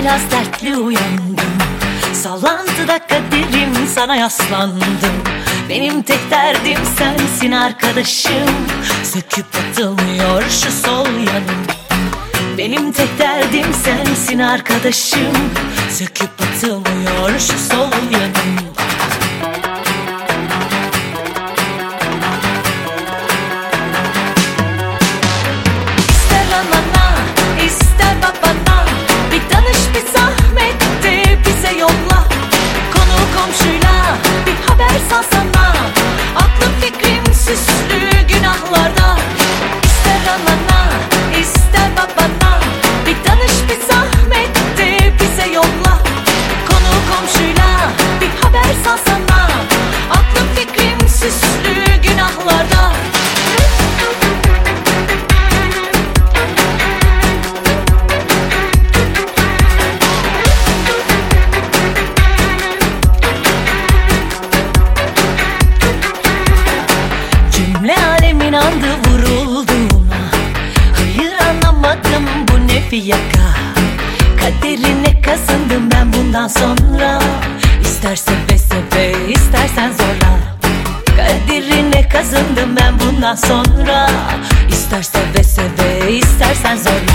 biraz dertli uyandım. Sallantıda kaderim sana yaslandım. Benim tek derdim sensin arkadaşım. Söküp atılmıyor şu sol yanım. Benim tek derdim sensin arkadaşım. Söküp atılmıyor şu sol yanım fiyaka. Kaderine kazındım ben bundan sonra. İster seve seve istersen zorla. Kaderine kazındım ben bundan sonra. İster seve seve istersen zorla